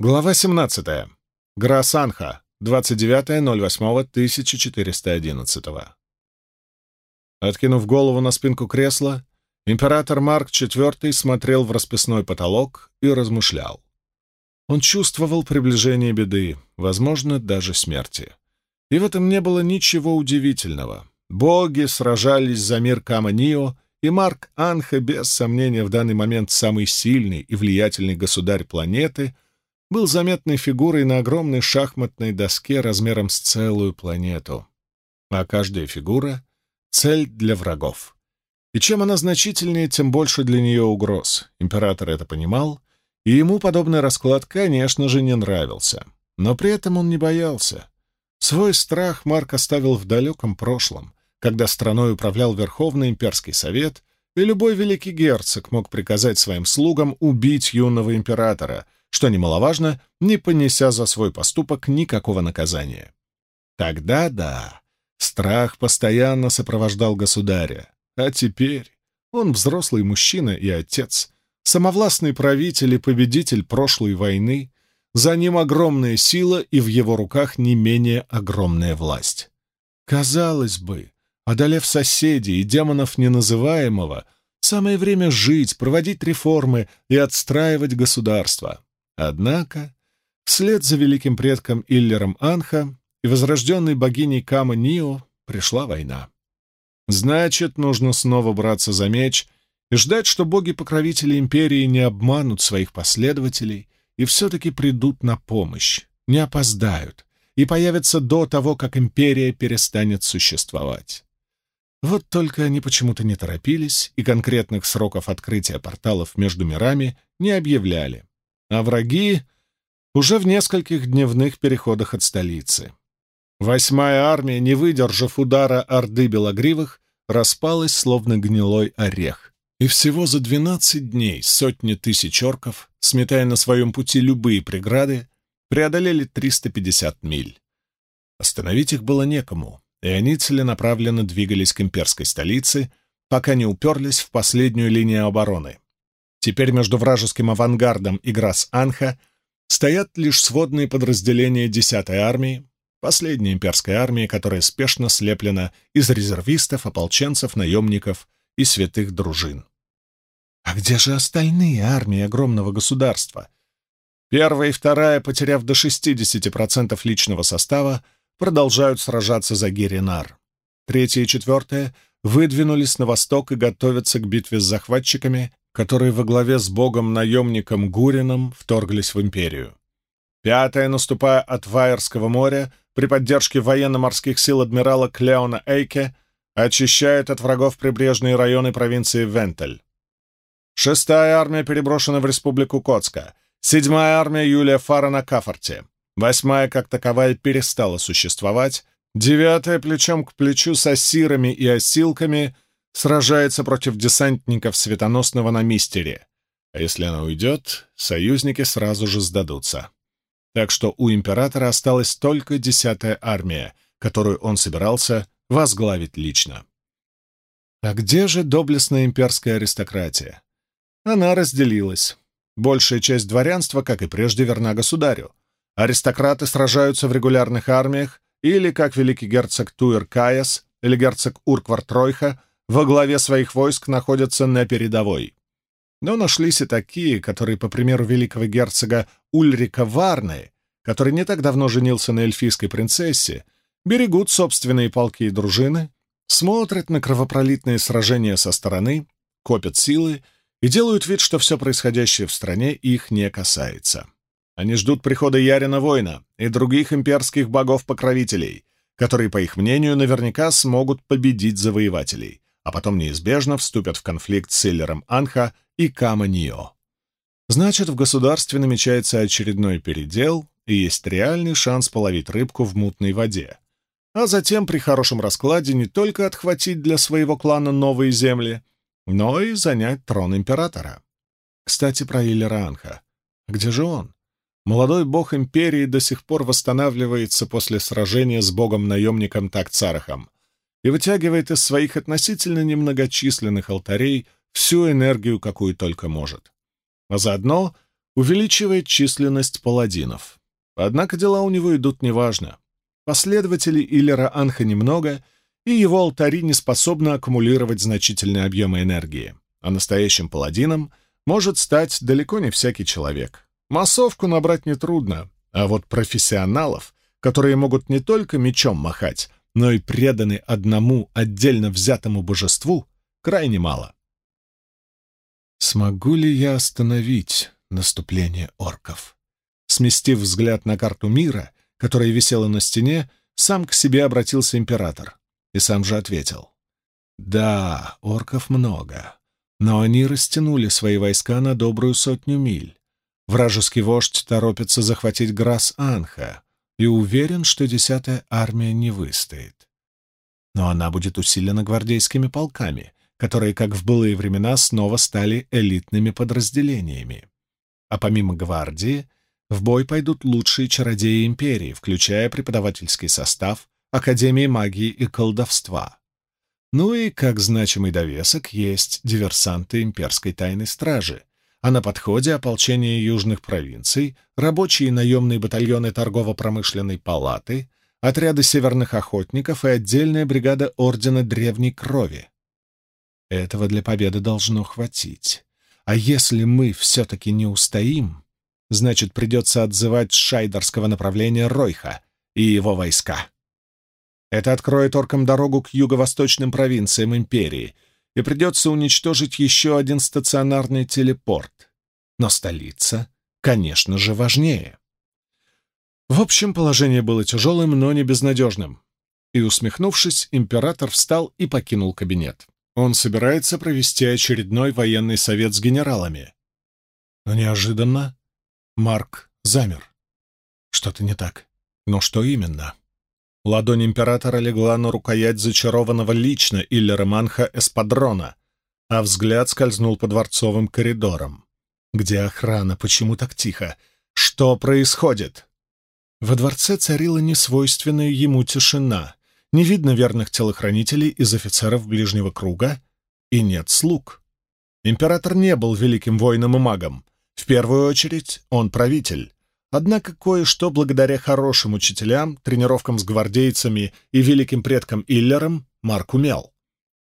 Глава 17. Грасанха, 29.08.1411. Откинув голову на спинку кресла, император Марк IV смотрел в расписной потолок и размышлял. Он чувствовал приближение беды, возможно, даже смерти. И в этом не было ничего удивительного. Боги сражались за мир Каманио, и Марк Анха, без сомнения, в данный момент самый сильный и влиятельный государь планеты, был заметной фигурой на огромной шахматной доске размером с целую планету. А каждая фигура — цель для врагов. И чем она значительнее, тем больше для нее угроз. Император это понимал, и ему подобный расклад, конечно же, не нравился. Но при этом он не боялся. Свой страх Марк оставил в далеком прошлом, когда страной управлял Верховный имперский совет, и любой великий герцог мог приказать своим слугам убить юного императора, что немаловажно, не понеся за свой поступок никакого наказания. Тогда да, страх постоянно сопровождал государя, а теперь он взрослый мужчина и отец, самовластный правитель и победитель прошлой войны, за ним огромная сила и в его руках не менее огромная власть. Казалось бы, Одолев соседей и демонов неназываемого, самое время жить, проводить реформы и отстраивать государство. Однако, вслед за великим предком Иллером Анха и возрожденной богиней Кама Нио пришла война. Значит, нужно снова браться за меч и ждать, что боги-покровители империи не обманут своих последователей и все-таки придут на помощь, не опоздают и появятся до того, как империя перестанет существовать. Вот только они почему-то не торопились и конкретных сроков открытия порталов между мирами не объявляли, а враги уже в нескольких дневных переходах от столицы. Восьмая армия, не выдержав удара Орды Белогривых, распалась, словно гнилой орех. И всего за двенадцать дней сотни тысяч орков, сметая на своем пути любые преграды, преодолели 350 миль. Остановить их было некому, и они целенаправленно двигались к имперской столице, пока не уперлись в последнюю линию обороны. Теперь между вражеским авангардом и Грас-Анха стоят лишь сводные подразделения 10-й армии, последней имперской армии, которая спешно слеплена из резервистов, ополченцев, наемников и святых дружин. А где же остальные армии огромного государства? Первая и вторая, потеряв до 60% личного состава, продолжают сражаться за Геринар. Третья и четвертая выдвинулись на восток и готовятся к битве с захватчиками, которые во главе с богом-наемником Гурином вторглись в империю. Пятая, наступая от Вайерского моря, при поддержке военно-морских сил адмирала Клеона Эйке, очищает от врагов прибрежные районы провинции Вентель. Шестая армия переброшена в республику Коцка. Седьмая армия Юлия Фара на Кафорте. Восьмая, как таковая, перестала существовать. Девятая, плечом к плечу с осирами и осилками, сражается против десантников светоносного на Мистере. А если она уйдет, союзники сразу же сдадутся. Так что у императора осталась только десятая армия, которую он собирался возглавить лично. А где же доблестная имперская аристократия? Она разделилась. Большая часть дворянства, как и прежде, верна государю. Аристократы сражаются в регулярных армиях или, как великий герцог Туэр Каяс или герцог Урквар Тройха, во главе своих войск находятся на передовой. Но нашлись и такие, которые, по примеру великого герцога Ульрика Варны, который не так давно женился на эльфийской принцессе, берегут собственные полки и дружины, смотрят на кровопролитные сражения со стороны, копят силы и делают вид, что все происходящее в стране их не касается. Они ждут прихода Ярина Воина и других имперских богов-покровителей, которые, по их мнению, наверняка смогут победить завоевателей, а потом неизбежно вступят в конфликт с Иллером Анха и Кама-Нио. Значит, в государстве намечается очередной передел, и есть реальный шанс половить рыбку в мутной воде. А затем при хорошем раскладе не только отхватить для своего клана новые земли, но и занять трон императора. Кстати, про Иллера Анха. Где же он? Молодой бог империи до сих пор восстанавливается после сражения с богом-наемником Такцарахом и вытягивает из своих относительно немногочисленных алтарей всю энергию, какую только может. А заодно увеличивает численность паладинов. Однако дела у него идут неважно. Последователей Иллера Анха немного, и его алтари не способны аккумулировать значительные объемы энергии. А настоящим паладином может стать далеко не всякий человек. Массовку набрать нетрудно, а вот профессионалов, которые могут не только мечом махать, но и преданы одному отдельно взятому божеству, крайне мало. Смогу ли я остановить наступление орков? Сместив взгляд на карту мира, которая висела на стене, сам к себе обратился император и сам же ответил. «Да, орков много, но они растянули свои войска на добрую сотню миль. Вражеский вождь торопится захватить Грас-Анха и уверен, что десятая армия не выстоит. Но она будет усилена гвардейскими полками, которые, как в былые времена, снова стали элитными подразделениями. А помимо гвардии, в бой пойдут лучшие чародеи империи, включая преподавательский состав Академии магии и колдовства. Ну и, как значимый довесок, есть диверсанты имперской тайной стражи, а на подходе ополчение южных провинций, рабочие и наемные батальоны торгово-промышленной палаты, отряды северных охотников и отдельная бригада Ордена Древней Крови. Этого для победы должно хватить. А если мы все-таки не устоим, значит, придется отзывать с шайдерского направления Ройха и его войска. Это откроет оркам дорогу к юго-восточным провинциям империи, и придется уничтожить еще один стационарный телепорт. Но столица, конечно же, важнее. В общем, положение было тяжелым, но не безнадежным. И, усмехнувшись, император встал и покинул кабинет. Он собирается провести очередной военный совет с генералами. Но неожиданно Марк замер. Что-то не так. Но что именно? Ладонь императора легла на рукоять зачарованного лично Иллера Манха эспадрона, а взгляд скользнул по дворцовым коридорам. Где охрана? Почему так тихо? Что происходит? Во дворце царила несвойственная ему тишина. Не видно верных телохранителей из офицеров ближнего круга, и нет слуг. Император не был великим воином и магом. В первую очередь он правитель. Однако кое-что благодаря хорошим учителям, тренировкам с гвардейцами и великим предкам Иллером Марк умел.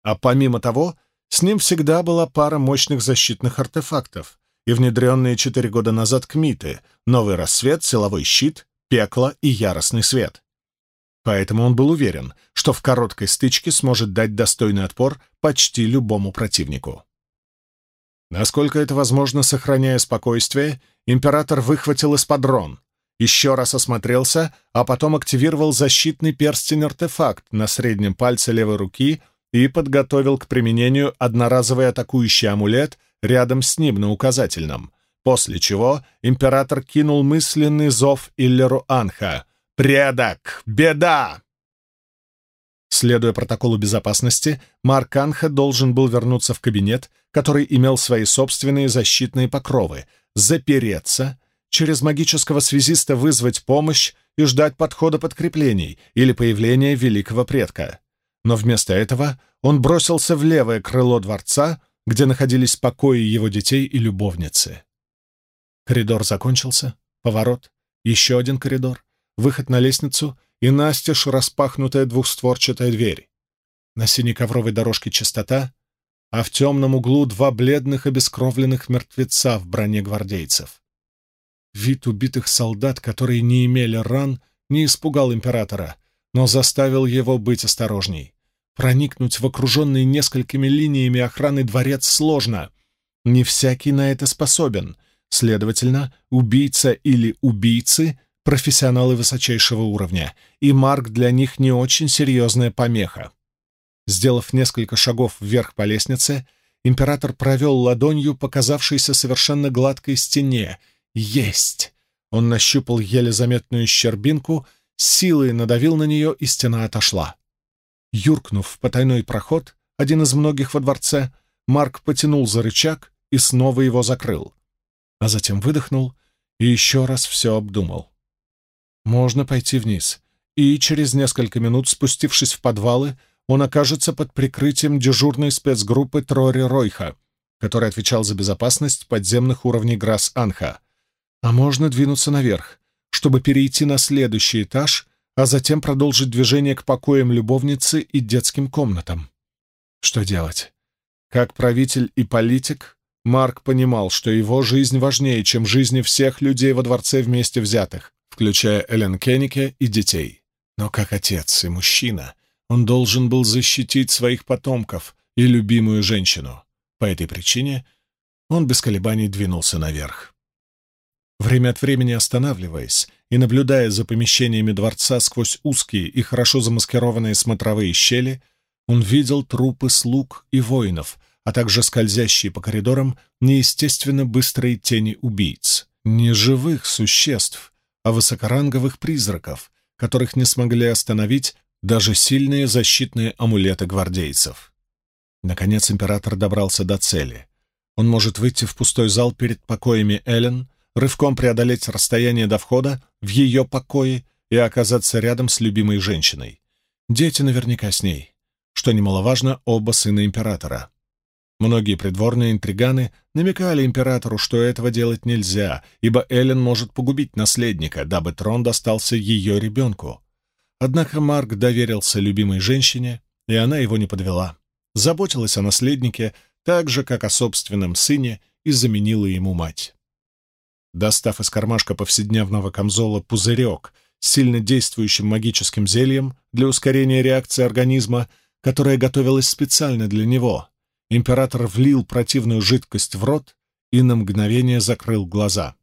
А помимо того, с ним всегда была пара мощных защитных артефактов и внедренные четыре года назад кмиты, новый рассвет, силовой щит, пекло и яростный свет. Поэтому он был уверен, что в короткой стычке сможет дать достойный отпор почти любому противнику. Насколько это возможно, сохраняя спокойствие, император выхватил эспадрон, еще раз осмотрелся, а потом активировал защитный перстень-артефакт на среднем пальце левой руки и подготовил к применению одноразовый атакующий амулет рядом с ним на указательном, после чего император кинул мысленный зов Иллеру Анха — «Предок! Беда!» Следуя протоколу безопасности, Марк Анха должен был вернуться в кабинет, который имел свои собственные защитные покровы, запереться, через магического связиста вызвать помощь и ждать подхода подкреплений или появления великого предка. Но вместо этого он бросился в левое крыло дворца, где находились покои его детей и любовницы. Коридор закончился, поворот, еще один коридор выход на лестницу и настежь распахнутая двухстворчатая дверь. На синей ковровой дорожке чистота, а в темном углу два бледных обескровленных мертвеца в броне гвардейцев. Вид убитых солдат, которые не имели ран, не испугал императора, но заставил его быть осторожней. Проникнуть в окруженный несколькими линиями охраны дворец сложно. Не всякий на это способен. Следовательно, убийца или убийцы профессионалы высочайшего уровня, и Марк для них не очень серьезная помеха. Сделав несколько шагов вверх по лестнице, император провел ладонью показавшейся совершенно гладкой стене. «Есть!» Он нащупал еле заметную щербинку, силой надавил на нее, и стена отошла. Юркнув в потайной проход, один из многих во дворце, Марк потянул за рычаг и снова его закрыл. А затем выдохнул и еще раз все обдумал. Можно пойти вниз, и через несколько минут, спустившись в подвалы, он окажется под прикрытием дежурной спецгруппы Трори Ройха, который отвечал за безопасность подземных уровней Грасс-Анха. А можно двинуться наверх, чтобы перейти на следующий этаж, а затем продолжить движение к покоям любовницы и детским комнатам. Что делать? Как правитель и политик, Марк понимал, что его жизнь важнее, чем жизни всех людей во дворце вместе взятых, включая Элен Кеннике и детей. Но как отец и мужчина, он должен был защитить своих потомков и любимую женщину. По этой причине он без колебаний двинулся наверх. Время от времени останавливаясь и наблюдая за помещениями дворца сквозь узкие и хорошо замаскированные смотровые щели, он видел трупы слуг и воинов, а также скользящие по коридорам неестественно быстрые тени убийц. Не живых существ, а высокоранговых призраков, которых не смогли остановить даже сильные защитные амулеты гвардейцев. Наконец император добрался до цели. Он может выйти в пустой зал перед покоями Эллен, рывком преодолеть расстояние до входа в ее покои и оказаться рядом с любимой женщиной. Дети наверняка с ней. Что немаловажно, оба сына императора. Многие придворные интриганы намекали императору, что этого делать нельзя, ибо Эллен может погубить наследника, дабы трон достался ее ребенку. Однако Марк доверился любимой женщине, и она его не подвела. Заботилась о наследнике так же, как о собственном сыне, и заменила ему мать. Достав из кармашка повседневного камзола пузырек с сильно действующим магическим зельем для ускорения реакции организма, которая готовилась специально для него, Император влил противную жидкость в рот и на мгновение закрыл глаза.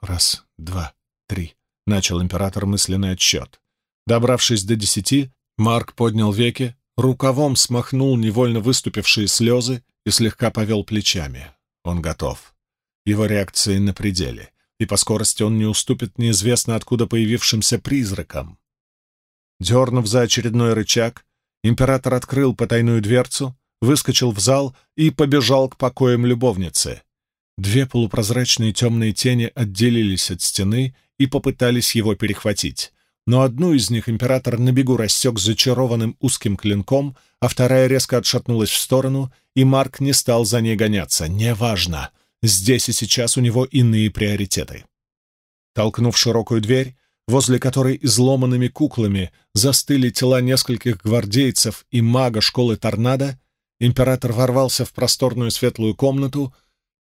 «Раз, два, три», — начал император мысленный отсчет. Добравшись до десяти, Марк поднял веки, рукавом смахнул невольно выступившие слезы и слегка повел плечами. Он готов. Его реакции на пределе, и по скорости он не уступит неизвестно откуда появившимся призракам. Дернув за очередной рычаг, император открыл потайную дверцу, выскочил в зал и побежал к покоям любовницы. Две полупрозрачные темные тени отделились от стены и попытались его перехватить. Но одну из них император на бегу рассек зачарованным узким клинком, а вторая резко отшатнулась в сторону, и Марк не стал за ней гоняться. Неважно. Здесь и сейчас у него иные приоритеты. Толкнув широкую дверь, возле которой изломанными куклами застыли тела нескольких гвардейцев и мага школы торнадо, Император ворвался в просторную светлую комнату,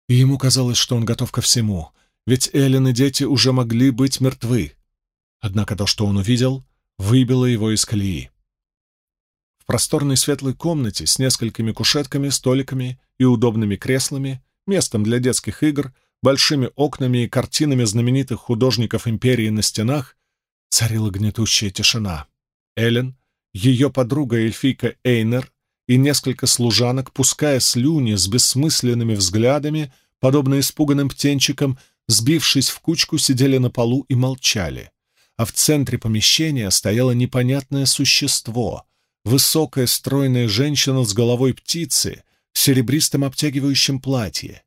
и ему казалось, что он готов ко всему, ведь Эллен и дети уже могли быть мертвы. Однако то, что он увидел, выбило его из колеи. В просторной светлой комнате с несколькими кушетками, столиками и удобными креслами, местом для детских игр, большими окнами и картинами знаменитых художников империи на стенах, царила гнетущая тишина. Эллен, ее подруга эльфийка Эйнер и несколько служанок, пуская слюни с бессмысленными взглядами, подобно испуганным птенчикам, сбившись в кучку, сидели на полу и молчали. А в центре помещения стояло непонятное существо, высокая стройная женщина с головой птицы в серебристом обтягивающем платье.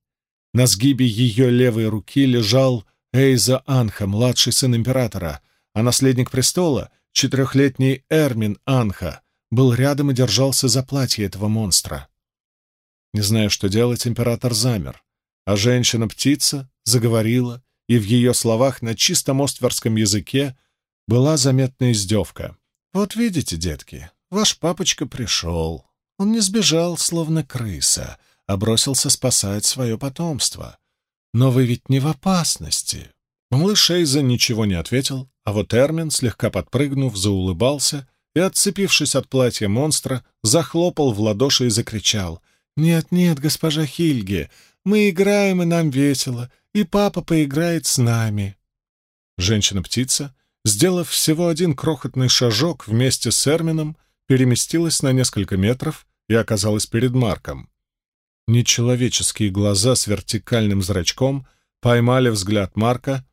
На сгибе ее левой руки лежал Эйза Анха, младший сын императора, а наследник престола — четырехлетний Эрмин Анха — был рядом и держался за платье этого монстра. Не зная, что делать, император замер, а женщина-птица заговорила, и в ее словах на чистом остверском языке была заметна издевка. «Вот видите, детки, ваш папочка пришел. Он не сбежал, словно крыса, а бросился спасать свое потомство. Но вы ведь не в опасности». Малыш Эйза ничего не ответил, а вот Эрмин, слегка подпрыгнув, заулыбался — и, отцепившись от платья монстра, захлопал в ладоши и закричал. «Нет, нет, госпожа Хильге, мы играем, и нам весело, и папа поиграет с нами». Женщина-птица, сделав всего один крохотный шажок вместе с Эрмином, переместилась на несколько метров и оказалась перед Марком. Нечеловеческие глаза с вертикальным зрачком поймали взгляд Марка,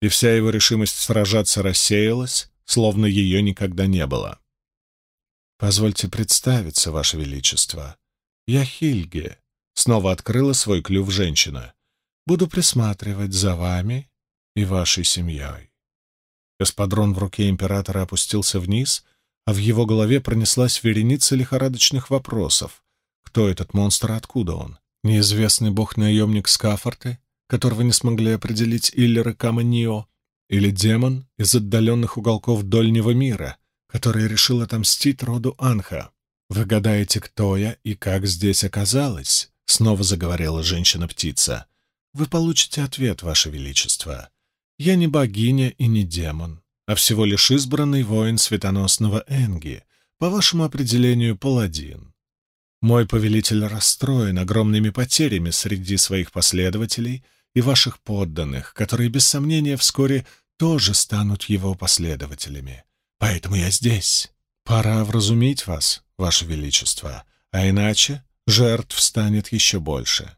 и вся его решимость сражаться рассеялась, словно ее никогда не было. «Позвольте представиться, Ваше Величество. Я Хильге», — снова открыла свой клюв женщина. «Буду присматривать за вами и вашей семьей». Эспадрон в руке императора опустился вниз, а в его голове пронеслась вереница лихорадочных вопросов. Кто этот монстр, откуда он? Неизвестный бог-наемник Скафорты, которого не смогли определить Иллер Каманио, или демон из отдаленных уголков Дольнего мира, который решил отомстить роду Анха. «Вы гадаете, кто я и как здесь оказалась?» — снова заговорила женщина-птица. «Вы получите ответ, Ваше Величество. Я не богиня и не демон, а всего лишь избранный воин светоносного Энги, по вашему определению паладин. Мой повелитель расстроен огромными потерями среди своих последователей и ваших подданных, которые, без сомнения, вскоре тоже станут его последователями. Поэтому я здесь. Пора вразумить вас, ваше величество, а иначе жертв станет еще больше.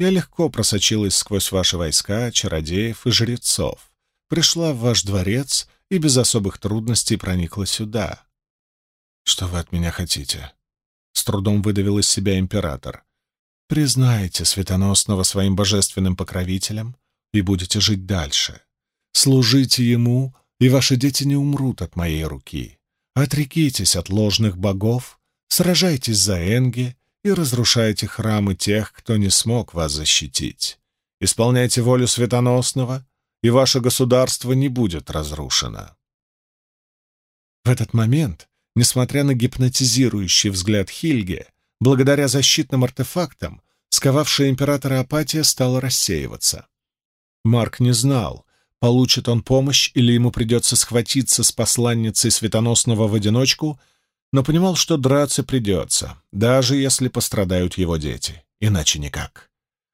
Я легко просочилась сквозь ваши войска, чародеев и жрецов, пришла в ваш дворец и без особых трудностей проникла сюда. Что вы от меня хотите? С трудом выдавил из себя император. Признайте светоносного своим божественным покровителем и будете жить дальше. Служите ему, и ваши дети не умрут от моей руки. Отрекитесь от ложных богов, сражайтесь за Энги и разрушайте храмы тех, кто не смог вас защитить. Исполняйте волю светоносного, и ваше государство не будет разрушено. В этот момент, несмотря на гипнотизирующий взгляд Хильге, благодаря защитным артефактам, сковавшая императора апатия стала рассеиваться. Марк не знал, получит он помощь или ему придется схватиться с посланницей Светоносного в одиночку, но понимал, что драться придется, даже если пострадают его дети, иначе никак.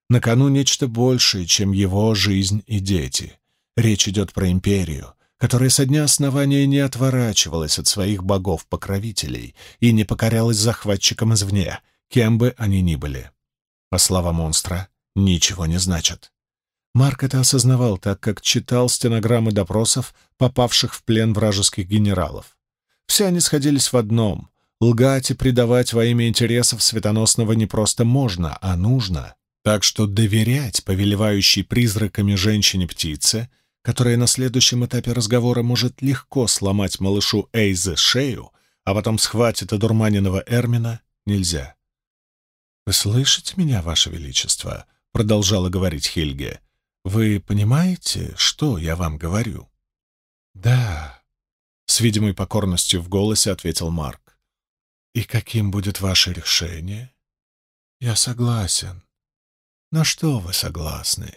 На кону нечто большее, чем его жизнь и дети. Речь идет про империю, которая со дня основания не отворачивалась от своих богов-покровителей и не покорялась захватчикам извне, кем бы они ни были. А слова монстра ничего не значат. Марк это осознавал, так как читал стенограммы допросов, попавших в плен вражеских генералов. Все они сходились в одном — лгать и предавать во имя интересов Светоносного не просто можно, а нужно. Так что доверять повелевающей призраками женщине-птице, которая на следующем этапе разговора может легко сломать малышу Эйзе шею, а потом схватит одурманенного Эрмина, нельзя. «Вы слышите меня, Ваше Величество?» — продолжала говорить Хельге. «Вы понимаете, что я вам говорю?» «Да», — с видимой покорностью в голосе ответил Марк. «И каким будет ваше решение?» «Я согласен. На что вы согласны?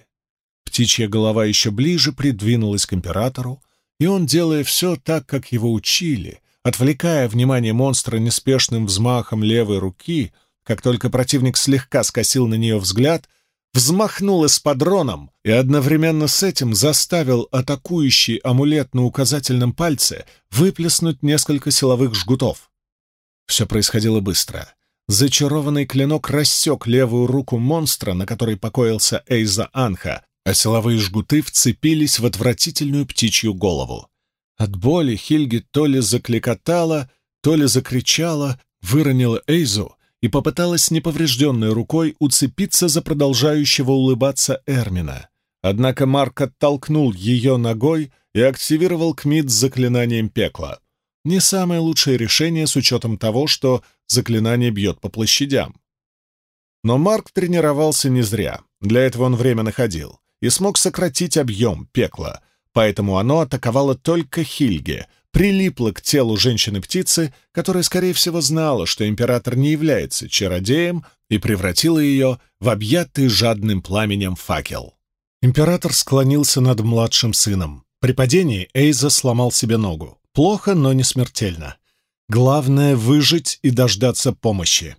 Птичья голова еще ближе придвинулась к императору, и он, делая все так, как его учили, отвлекая внимание монстра неспешным взмахом левой руки, как только противник слегка скосил на нее взгляд, взмахнул эспадроном и одновременно с этим заставил атакующий амулет на указательном пальце выплеснуть несколько силовых жгутов. Все происходило быстро. Зачарованный клинок рассек левую руку монстра, на которой покоился Эйза Анха, а силовые жгуты вцепились в отвратительную птичью голову. От боли Хильги то ли закликотала, то ли закричала, выронила Эйзу и попыталась неповрежденной рукой уцепиться за продолжающего улыбаться Эрмина. Однако Марк оттолкнул ее ногой и активировал Кмит с заклинанием пекла — не самое лучшее решение с учетом того, что заклинание бьет по площадям. Но Марк тренировался не зря, для этого он время находил, и смог сократить объем пекла, поэтому оно атаковало только Хильге, прилипло к телу женщины-птицы, которая, скорее всего, знала, что император не является чародеем, и превратила ее в объятый жадным пламенем факел. Император склонился над младшим сыном. При падении Эйза сломал себе ногу. Плохо, но не смертельно. Главное — выжить и дождаться помощи.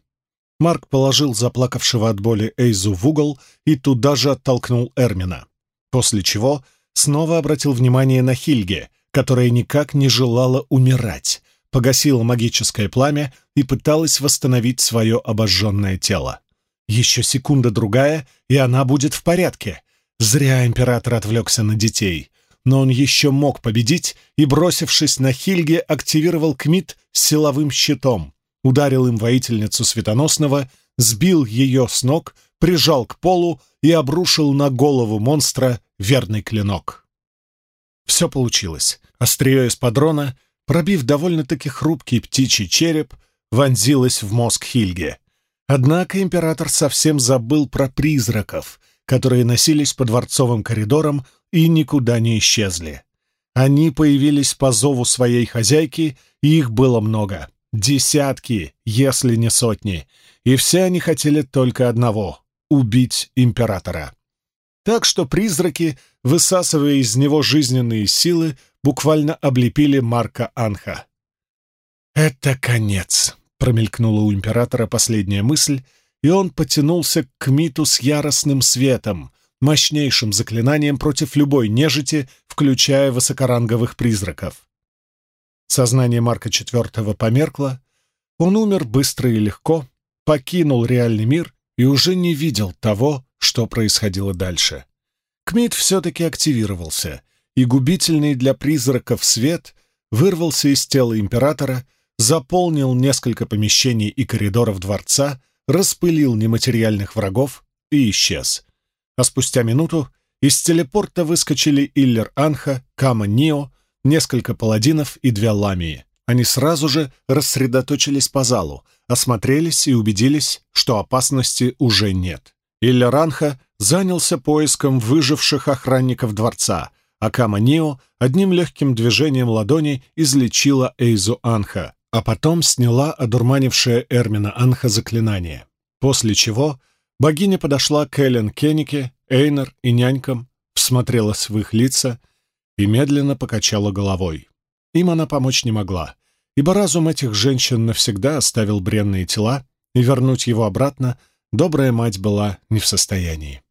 Марк положил заплакавшего от боли Эйзу в угол и туда же оттолкнул Эрмина, после чего снова обратил внимание на Хильге, которая никак не желала умирать, погасила магическое пламя и пыталась восстановить свое обожженное тело. Еще секунда-другая, и она будет в порядке. Зря император отвлекся на детей но он еще мог победить и, бросившись на Хильге, активировал Кмит силовым щитом, ударил им воительницу Светоносного, сбил ее с ног, прижал к полу и обрушил на голову монстра верный клинок. Все получилось. Острие эспадрона, пробив довольно-таки хрупкий птичий череп, вонзилось в мозг Хильге. Однако император совсем забыл про призраков, которые носились по дворцовым коридорам и никуда не исчезли. Они появились по зову своей хозяйки, и их было много. Десятки, если не сотни. И все они хотели только одного — убить императора. Так что призраки, высасывая из него жизненные силы, буквально облепили Марка Анха. «Это конец», — промелькнула у императора последняя мысль, и он потянулся к Миту с яростным светом, мощнейшим заклинанием против любой нежити, включая высокоранговых призраков. Сознание Марка IV померкло, он умер быстро и легко, покинул реальный мир и уже не видел того, что происходило дальше. Кмит все-таки активировался, и губительный для призраков свет вырвался из тела императора, заполнил несколько помещений и коридоров дворца, распылил нематериальных врагов и исчез. А спустя минуту из телепорта выскочили Иллер Анха, Кама Нио, несколько паладинов и две ламии. Они сразу же рассредоточились по залу, осмотрелись и убедились, что опасности уже нет. Иллер Анха занялся поиском выживших охранников дворца, а Кама Нио одним легким движением ладони излечила Эйзу Анха, а потом сняла одурманившее Эрмина Анха заклинание. После чего богиня подошла к Эллен Кеннике, Эйнер и нянькам, всмотрелась в их лица и медленно покачала головой. Им она помочь не могла, ибо разум этих женщин навсегда оставил бренные тела, и вернуть его обратно добрая мать была не в состоянии.